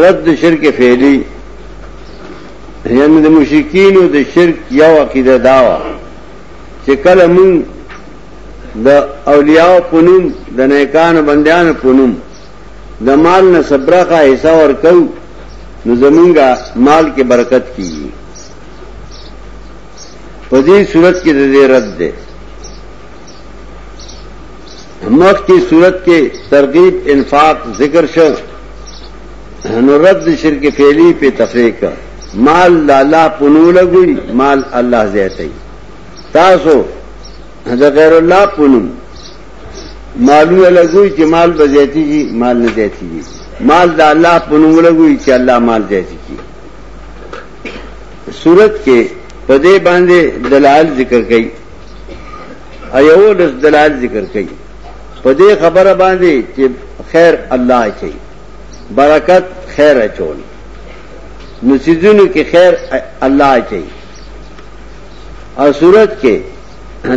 رد د شرک فعلی یعنی د مشرکین او د شرک یو عقیده داوا چې کله مون د اولیاء پونم د نیکان بندیان پونم د مال نه صبره کا حصہ ور کو نو زمونږه مال کې برکت کیږي په دې صورت کې د رد ده مخ کی صورت کې ترغیب انفاق ذکر شو نو رد شرک فعلی په تفریق مال لالا پنو لګوي مال الله زیاتې تاسو د غیر الله پنو مالو لګوي چې مال به زیاتې شي مال نه زیاتې شي مال د الله پنو لګوي چې الله مال زیاتې شي صورت کې په دې باندې دلال ذکر کړي ایو لس دلال ذکر کړي په دې خبره باندې چې خیر الله کوي برکت خیر اچول نو سيزونو کې خیر الله اچي او صورت کې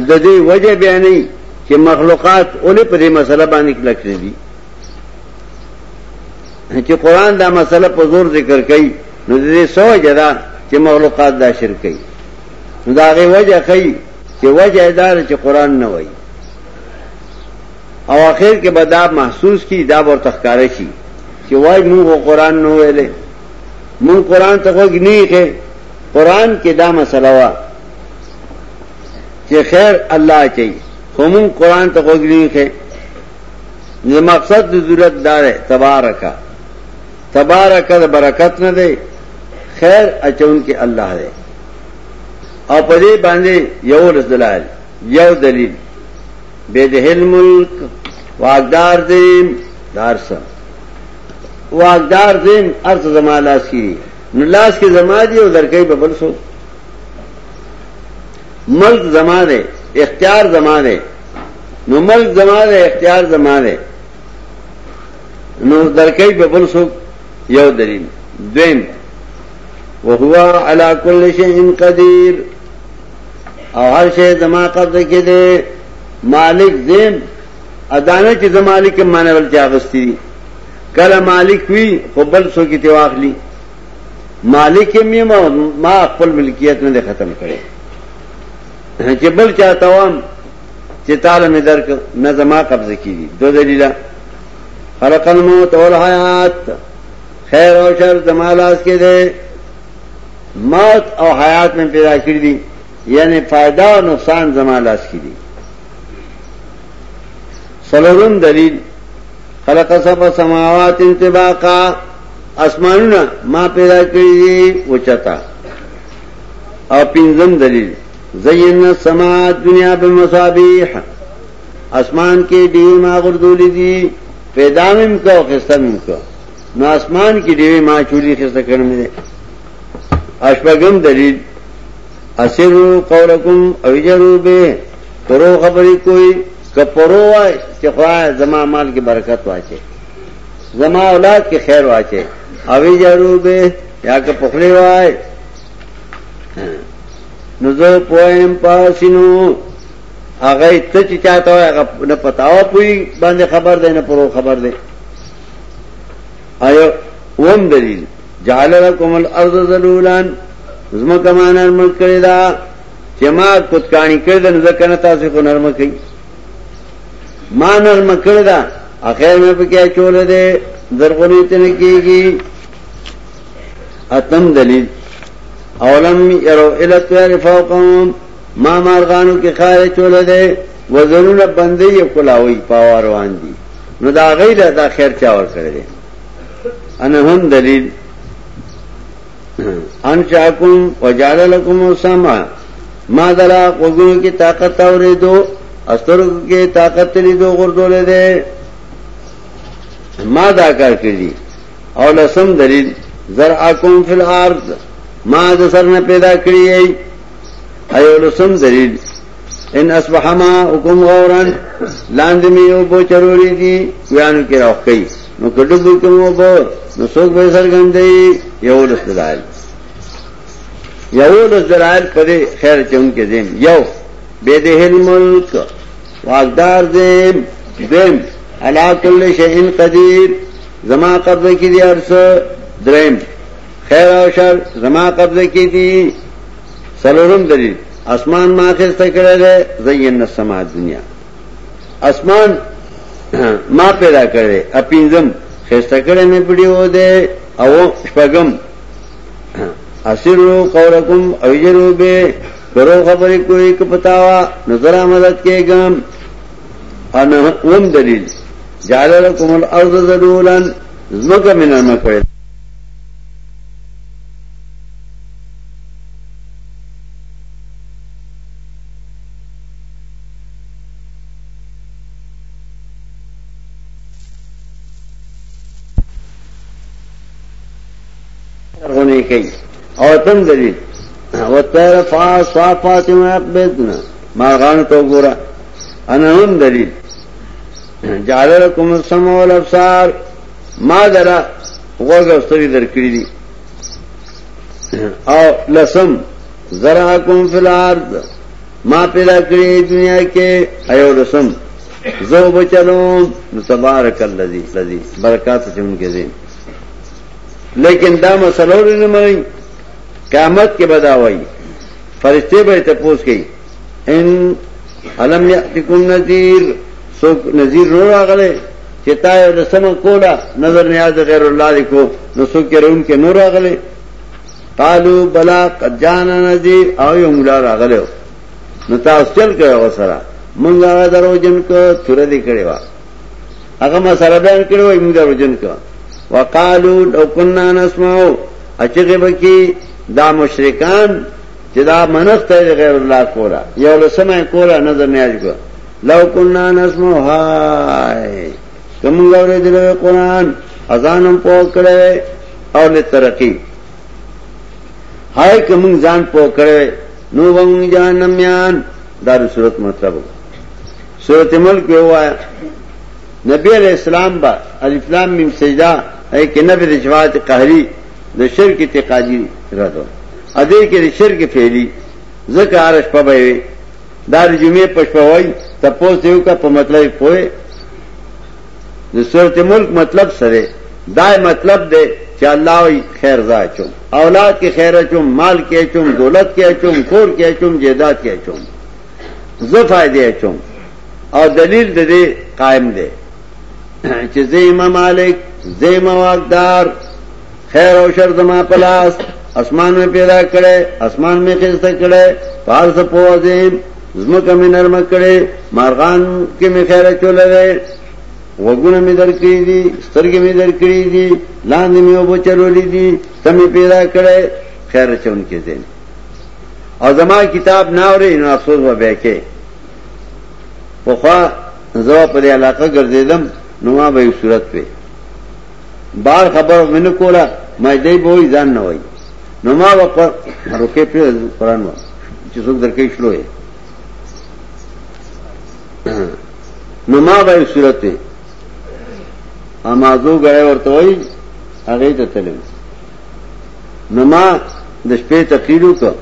د دې وجه بیانې چې مخلوقات اولې په دې مسله باندې کلک دي چې قران دا مسله په زور ذکر کوي نو دې سوجه ده چې مخلوقات دا شرک کوي نو دا غي وجه کوي چې وجه دار چې قران نه وایي او اخر کې به دا محسوس کی دا ورته ښکار شي چې وای موږ قران نه ویلې موږ قران ته وګنی کې قران کې دا مسله وا چې خیر الله چي هم قران ته وګنی کې نو مقصد د ضرورت دار تبارکا تبارک د برکت نه دی خیر اچون کې الله دی او په دې باندې یو رسدلال یو دلیل به د هل ملک واقدار دیم دارسه واقدار دیم ارث زما لاس کی نو لاس کې زما دی او درکې په بل سو ملک زما دی اختیار زما دی نو ملک زما دی اختیار زما دی نو درکې به بل څوک یو دلیل دویم وهو على كل شيء قدير او هر شی زما قبضه کې دی مالک زم ادانه چې زما مالک معنی ول چې اغستی دي کله مالک وی خو بل څو کې تی واخلي مالک می ما ما خپل ملکیت نه ختم کړي چې بل چاته وام چې تعالی مې درک نه زما قبضه کیږي دو دلیله خلق الموت والحیات خیر او شر زما لاس کې ده موت او حیات مې پیدا کړی دي یعنی فائدہ او نقصان زما لاس کې دي سلورم دلیل خلق سب سماوات انتباقا اسمانونه ما پیدا کړی دي اوچتا او پنځم دلیل زینا سما دنیا بمصابیح اسمان کې دیوی ما غردولې دي پیدا مم کو خسته مم کو نو اسمان کې دیوی ما چولی خسته کړم دي اشبغم دلیل اسرو قولکم او جرو به پرو خبرې کوئی کپرو وای چې خوای زما مال کې برکت واچي زما اولاد کې خیر واچي او جرو به یا که پخلی وای نو زه پوهیم پاسینو هغه ته چې چاته وای هغه نه پتاو پوي باندې خبر دی نه پرو خبر دی آیا وم دلیل جعل لكم الارض ذلولا زما کما نرم کړی دا چې ما کوتکانی کړی دا ځکه نه تاسو کو نرم کړی ما نرم کړی دا اخر مې پکې چول دې درغونی تنه کیږي اتم دلیل اولم یرو الی الطير فوقهم ما مارغانو کې خاله چول دی وزرونه بندې یو کلاوي پاوار روان دي نو دا غیله دا خیر چا ور کړی دی انا هم دلیل ان چاکم وجعل لكم السمع ما دلا قوزو کی طاقت اورې دو استرو کې طاقت لري دو غردولې ده ما دا کار کړی او لسم دلیل زرعکم فی الارض ما د سر نه پیدا کړی ای ایو لسم دلیل ان اصبح ما حکم غورن لاندې می یو بو چروری دی ویانو کې راوخی نو کډو بو کوم بو نو څوک به سرګندې یو لس دلایل یو لس دلایل پرې خیر چون کې دیم یو بيده الملک واقدار دیم دیم علا کل شئین قدیر زما قبضه کی دی ارس درم خیر او شر زما قبضه کی دی سلورم دلیل اسمان ما خسته کړی دی زین السما دنیا اسمان ما پیدا کړی اپینزم خسته کړی مې پډیو دی او شپږم اسرو قولکم او یجرو به درو خبرې کوي که پتاوا نظر مدد کېږم انا وم دلیل جعل لكم الارض ذلولا زمکه من نه کړی غونې کوي او تم دلیل وتر فا صافات مقبضنا ما غان تو ګورا انا هم دلیل جعل لكم السمع والابصار ما درا غوږ او سترګې درکړي دي او لسم زرعکم فی الارض ما پیدا کړی دنیا کې ایو لسم زو بچلو تبارک الذی الذی برکات چې مونږ کې دي لیکن دا مسله ولې نه منئ قیامت کې به دا وایي فرشتې به یې تپوس کوي ان الم یأتکم نذیر څوک نذیر نه راغلی چې تا یو د سمه کوله نظر نیاز غیر الله دی کو نو څوک یې روم کې نه راغلی قالو بلا قد جانا نذیر او یو مولا راغلی نو تاسو چل کړو سره مونږه درو جن کو تر دې کړي وا هغه مسله بیان کړو وای موږ دروژن کړو وقالو لو كنا نسمع اچغه بکی دا مشرکان چې دا منښت غیر الله کولا یو لسمه کولا نظر نه اجګو لو كنا نسمع هاي کوم غوړې د قرآن اذانم پوه کړې او له ترقی هاي کوم ځان پوه کړې نو ومن جهنم یان دا صورت مطلب وو سورت ملک به وایا نبی علیہ السلام با الف لام میم سجدا اے کہ نبی رجوات قہری د شرک اعتقادی رد ادے کہ د شرک فعلی زکه عرش په وی دار جمعه پښپوي تپوس دیو کا په مطلب پوي د سورت ملک مطلب سره دا مطلب دی چې الله وی خیر زا چوم اولاد کې خیر چوم مال کې چوم دولت کې چوم کور کې چوم جیدات کې چوم زه فائدې اچوم او دلیل د دې قائم دی چې زه امام مالک زه امام واقدار خیر او شر زما پلاس اسمان مې پیدا کړي اسمان مې خسته کړي پار څه پوزیم زمکه مې نرم کړي مارغان کې مې خیر چولې وګونه مې درکې دي سترګې مې درکې دي لاندې مې وبچلولې دي سمې پیدا کړي خیر چون کې دي او زما کتاب نه اوري نو افسوس و به کې په خوا زه په دې علاقه ګرځیدم نو ما به صورت په بار خبر منو کولا مې دې به وي ځان نه وای نو ما وقر رکه په قران و چې څوک درکې شلو یې نو ما به صورت په امازو غړې ورته وای هغه ته تلم نو ما د شپې تقریر وکړ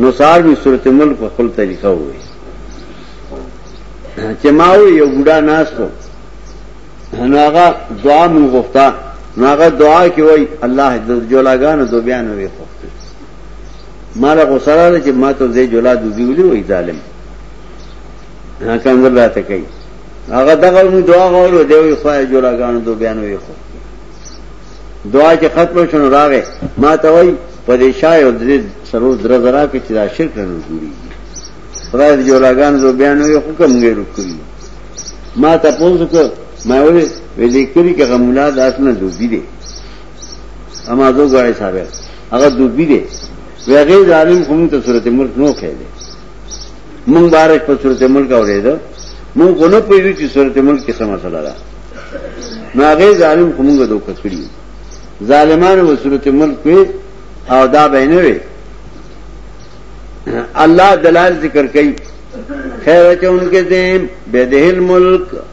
نو سار می صورت ملک په خپل طریقه وې چې ما یو بوډا ناس کو نو هغه دعا مون غوښتا نو هغه دعا کې وای الله د جولاګانو دو بیان وې خو ما له غسره چې ما ته زې جولا دوی ویلي وای ظالم ها څنګه راته کوي هغه دغه مون دعا غوړو دی وای خو جولاګانو دو بیان وې خو دعا چې ختم شنو راغې ما ته وای په دې شای او درې سرو در زرا کې چې دا شرک نه جوړي خدای دې جوړاګان زو بیان یو حکم غیر کړی ما ته پوښتنه کړ ما وې ویلې کړی چې غمولا داس نه دوبی دي اما دو غړې صاحب هغه دوبی دي ویغه ظالم هم ته صورت ملک نو خېده مونږ بارک په صورت ملک اورېده مونږ کو نه پوهیږو چې صورت ملک کې څه مسله ده نو هغه ظالم خو مونږ دوه کړی ظالمانو په صورت ملک وي او دا به نه وي الله دلال ذکر کوي خیر چې انکه دې به دهل ملک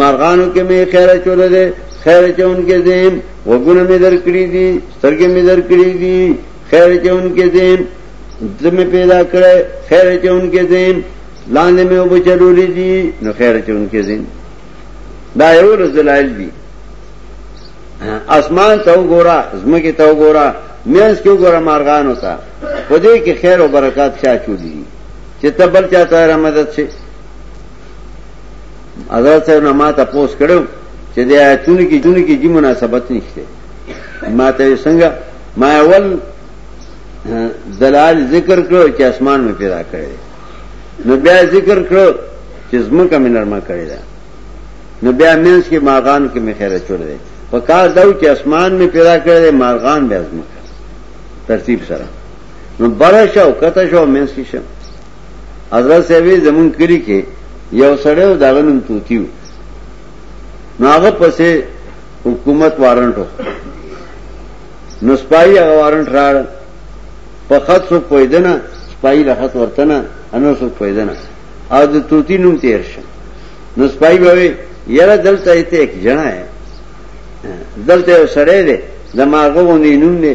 مارغانو کې مې خیر چول دي خیر چون کې دیم وګونه مې درکړي دي سترګې مې درکړي دي خیر چون کې دیم زمې پیدا کړې خیر چون کې دیم لاندې مې وب چلولې دي نو خیر چون کې دیم دا یو رزلایل دي اسمان ته وګوره زمکه ته وګوره مینس کې وګوره مارغان وتا په دې کې خیر او برکات شاه چولې چې تبل چاته را مدد شي حضرت صاحب نه ما تاسو کړو چې د آیتونو کې جون کې جی مناسبت نشته ما ته څنګه ما اول دلال ذکر کړو چې اسمان مې پیدا کړی نو بیا ذکر کړو چې زمکه مې نرمه کړی ده نو بیا مینس کې ماغان کې مې خیره چور دی په کار داو چې اسمان مې پیدا کړی دی ماغان بیا زمکه ترتیب سره نو برش او کته شو مینس کې شم حضرت صاحب زمون کلی کې یو سړی او داغه نوم توتیو نو هغه پسې حکومت وارنټو نو سپای هغه وارنټ راړ په خط سو پویدنه سپای له خط ورتنه انو سو پویدنه او د توتی نوم تیر شه نو سپای به یره دلته ایته یک جنا ہے دلته سړی دی زماغه ونی نوم دی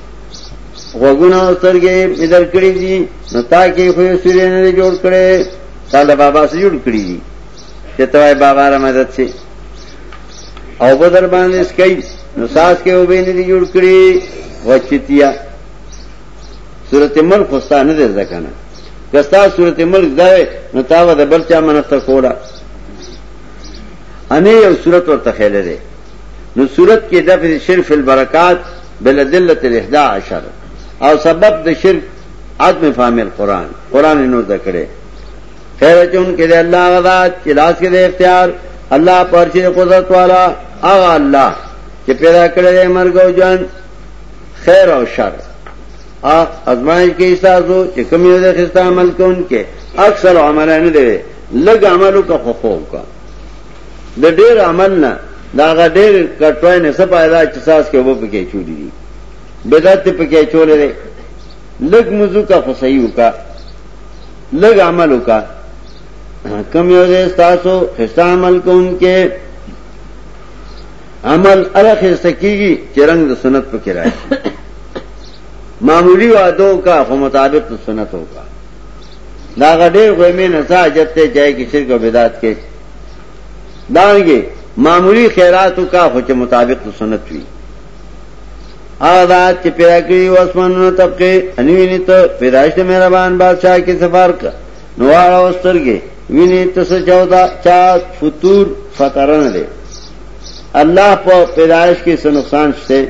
غوګونه سترګې مدر کړې دي نو تا کې خو یې سورې نه جوړ کړې قال بابا سره جوړ کړې دي چې توای بابا را مدد شي او بدر باندې سکي نو ساس کې وبې نه دي جوړ کړې وچتیا سورته ملک خوستا نه ده ځکه نه کستا سورته ملک ده نو تا و د بل چا منته کوله انې یو صورت ورته خېلې ده نو صورت کې د شرف البرکات بلدلة الاحدى عشر او سبب د شرک عدم فهم القرآن قرآن نو ذکره خیر چون کې د الله غزا چې لاس کې د اختیار الله پرچې قدرت والا هغه الله چې پیدا کړی دی مرګ او جان خیر او شر ا ازمای کې ایستاسو چې کوم یو د خسته عمل کوونکې اکثر عمل نه دی لږ عملو کا خوخو کا د ډېر عمل نه د هغه ډېر کټوای نه څه پیدا چې ساس کې وبو پکې چولې دي بدعت پکې چولې دي لګ مزو کا خو صحیح وکا لګ عمل وکا کم یو دې تاسو خسته عمل کوونکې عمل الخ سکیږي چې رنگ د سنت پکې راشي معمولی وادو کا خو مطابق د سنت ہوگا داغه ډېر غوېمه نه ساجت ته چای کې شرک او بدعت کې دارنګه معمولی خیراتو کا خو چې مطابق د سنت وي هغه دا چې پیدا کړی او اسمانونو طبقه اني ویني ته پیدائش مهربان بادشاہ کې سفر کا نوار او سترګې ویني ته څه چودا چا فطور فطرن دي الله په پیدائش کې څه نقصان شته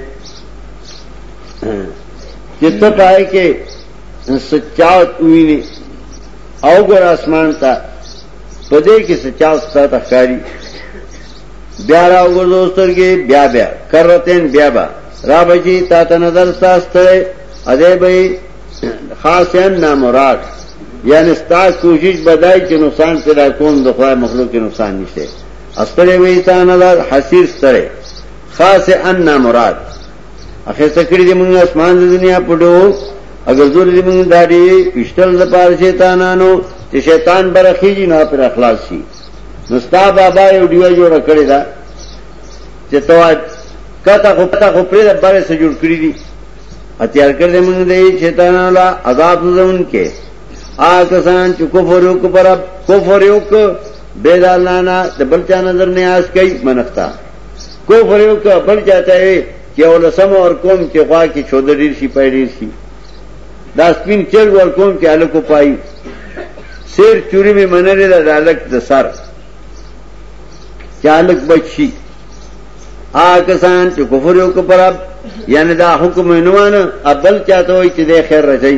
چې ته پای کې سچاوت ویني او ګور اسمان ته په دې کې څه چا ستاسو تخکاری بیا را وګورځو سترګې بیا بیا کرتین بیا با را بچی تا ته نظر ستاسو ته اده به خاصن نامراد یعنی ستاسو کوشش بدای چې نقصان پیدا کوم د خدای مخلوق کې نقصان نشته استره وی تا نظر حسیر ستره خاص ان نامراد اخیسته کړی دی موږ اسمان د دنیا په ډول اگر زور دی موږ داډي وشتل د پاره شیطانانو چې شیطان برخیږي نه پر اخلاص شي نستا بابا یو دیو جوړ کړی دا چې تواج کته خو پتا خو پرې د بره سره جوړ کړی دي اتیار کړی موږ دی شیطانانو لا عذاب زون کې آ کسان چې کفر یو کو پر کفر یو کو بے دالانا د بلچا نظر نیاز کوي منښتا کو فریو کا بل چاته وي چې ولسم اور کوم چې غوا کې چود ډیر شي پای ډیر شي دا سپین چل ور کوم چې الکو پای سیر چوری می منلې دا الک د سر چالک بچي آ کسان چې کفر یو کفر یعنی دا حکم نوانه ابل چاته وي چې د خیر رچي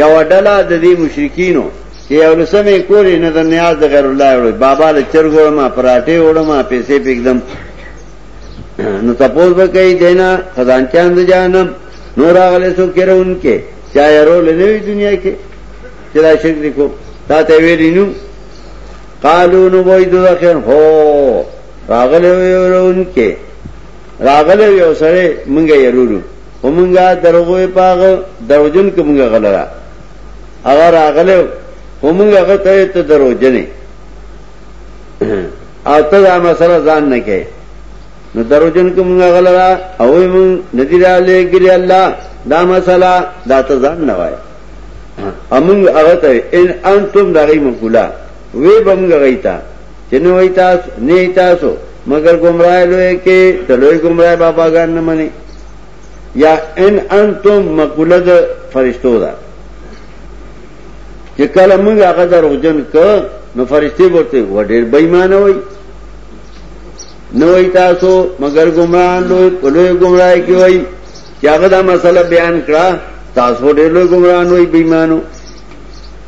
یو ډله د دې مشرکینو چې یو لسمه کورې نه د نیاز د غیر الله وړي بابا له چرګو ما پراټه وړم پیسې پکدم نو تپوس وکړي دینا خزانچان د جانم نور هغه څو کېرون کې چا یې رول نه وی دنیا کې چې دا شرک دي کو تا ته ویلی نو قالو نو وای دوه خیر هو راغله ویرون کې راغله یو سره مونږه یې رولو خو مونږه دروغو پاغ دروجن کې مونږه غلره هغه راغله خو مونږه هغه ته ته دروجنې او ته دا مسله ځان نه کې نو دروجن کې مونږه غلره او مونږ ندی را لګري الله دا مسله دا ته ځان نه وای امونږ هغه ته ان انتم دغه مقوله وی بمږه غیتا چې نه وای تاسو نه تاسو مگر گمراه لوی کې ته لوی گمراه باباګان نه مني یا ان انتم مقوله د فرشتو ده چې کله موږ هغه دروغجن ک نو فرشتي ورته وړي بېمانه وای نه وای تاسو مگر گمراه لوی لوی گمراه کې وای چې هغه دا مسله بیان کړه تاسو ډېر لوی گمراه وای بېمانه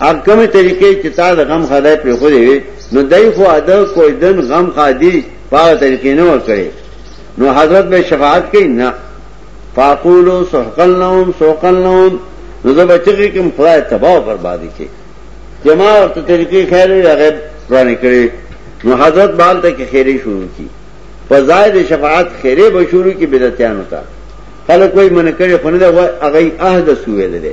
هغه کومه طریقې چې تا د غم خدای پر خو دی نو دای خو اده کوئی دن غم خادي پاو طریقې نه ور کړی نو حضرت به شفاعت کوي نه فاقولو سحقل لهم سوقل لهم نو زه بچی کوم خدای تباہ او بربادي کوي جما ورته طریقې خیر وي هغه پرانی کړی نو حضرت بال ته کې خیره شروع کی په ځای د شفاعت خیره به شروع کی بدعتانو ته خلک کوئی من کړي خو نه دا هغه عہد سوې ده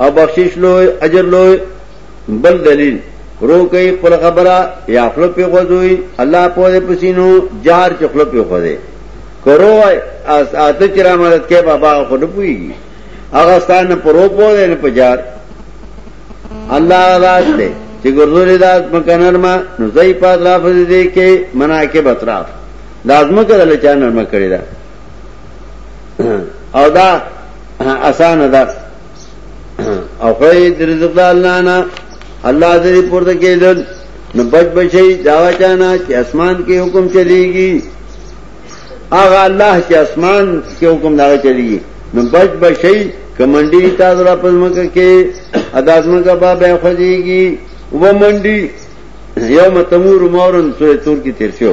او بخشش لوی اجر لوی بل دلیل رو کوي خپل خبره یا خپل په غوځوي الله په دې پسینو جار چې خپل په غوځي کرو اس اته چې را مدد کې بابا خو نه پويږي هغه ستانه پرو په دې نه پجار الله راز دې چې ګرځولې داس مکنر ما نو زئی پات رافض دې کې منا کې بطراف لازمه کړل چې نرمه کړی دا او دا اسانه ده او خی د رزق د الله نه الله دې پورته کېدل نو بچ بچي دا چانا چې اسمان کې حکم چلیږي هغه الله چې اسمان کې حکم دا چلیږي نو بچ بچي کمنډي تاسو را پزمکه کې ادازمه کا باب خوځيږي و منډي یوم تمور مورن سورې تور کې تیر شو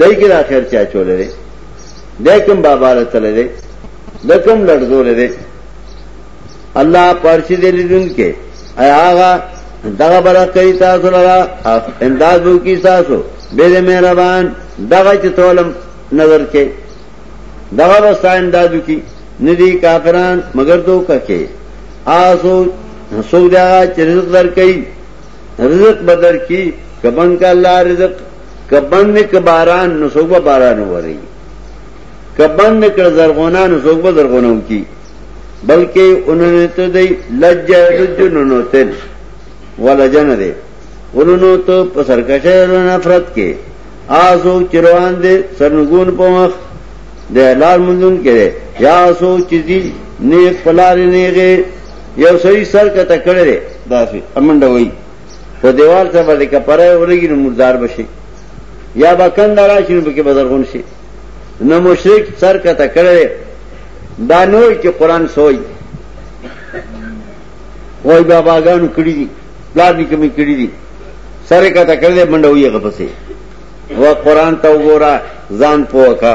دای کې دا خیر چا چولې ده د کوم بابا له تلې ده د کوم لړزو له ده الله پرشي دې لیدون کې هغه دغه برا کوي تاسو لرا انداز وو کی تاسو به مهربان دغه چې تولم نظر کې دغه وستا انداز وو کی ندی کافران مگر دو ککه آسو سو دا چې رزق در کوي رزق بدر کی کبن کا الله رزق که بند نه که باران نو څوک به باران ووري که بند نه کړ زرغونه نو څوک به زرغونه وکي بلکې انہوں ته دی لج لجن نو تل ولا جن دی ورونو ته په سرکشه ورو نفرت کې آسو چروان دې سرنګون په مخ د لار مونږون کړي یا آسو چیزی نه پلار نه غي یو سړي سر کته کړي داسې امنډه وای په دیوال ته باندې کپره ولګي نو مردار بشي یا به کنده راشي نو پکې بدرغون شي نو مشرک سر کته کړي دا نوې چې قران سوی وای باباګانو کړی دي پلار دې کمی کړی دي سر کته کړي منډه ویغه پسې و قران ته وګوره ځان پوکا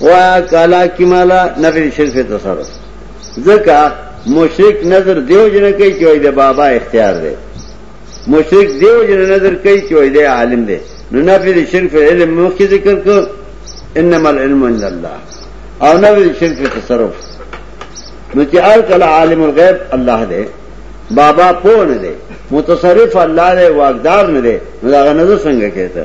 وایا کالا کی مالا نفی شرک تصرف ځکه مشرک نظر دیو جن کوي چې وای د بابا اختیار دی مشرک دیو جن نظر کوي چې وای د عالم دی نو نفی د شرک علم مخکې ذکر کو انما العلم عند الله او نفی د شرک تصرف نو چې ار کله عالم الغیب الله دی بابا پوه نه دی متصرف الله دی واقدار نه دی نو دا غنځ څنګه کېته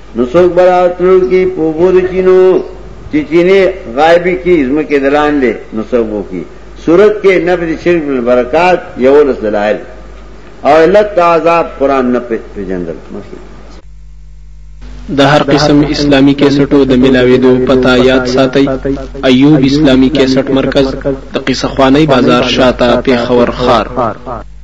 نو څوک براتلو کې په بور کینو چې چینه غایبی کې زمکه دلان دي نو څوک وو کې صورت کې نبذ شرک البرکات یو لس دلایل او علت عذاب قران نه پیژندل مخکې د هر قسم اسلامی کیسټو د ملاویدو پتا یاد ساتي ایوب اسلامی کیسټ مرکز د قصه خوانی بازار شاته پیښور خار